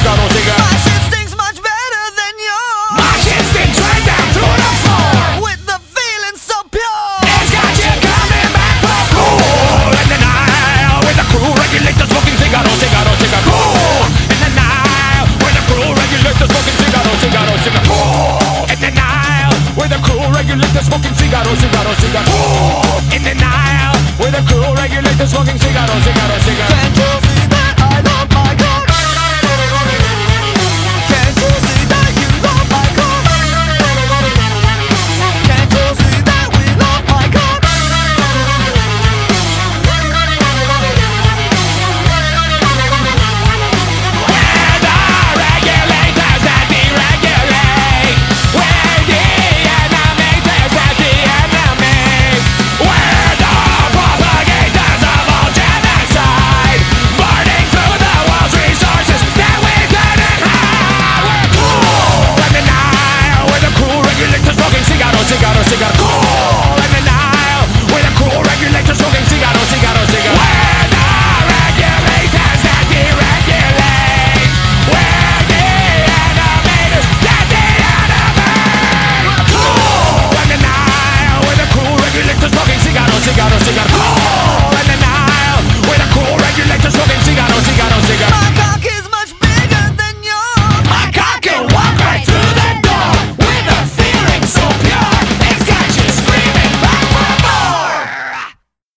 nigga, no nigga. My shit stinks much better than yours. My shit stinks right down to the floor. With the feeling so pure. It's got you coming back for cool. In the night, with the crew regulators smoking cigarros, cigarros, cigarros. Cool. In the night, with the crew regulators smoking cigarros, cigarros, cigarros. Cool. In the night, with the crew regulators smoking cigarros, cigarros, cigarros. Cool. In the night, with the crew regulators smoking cigarros, cigarros, cigarros.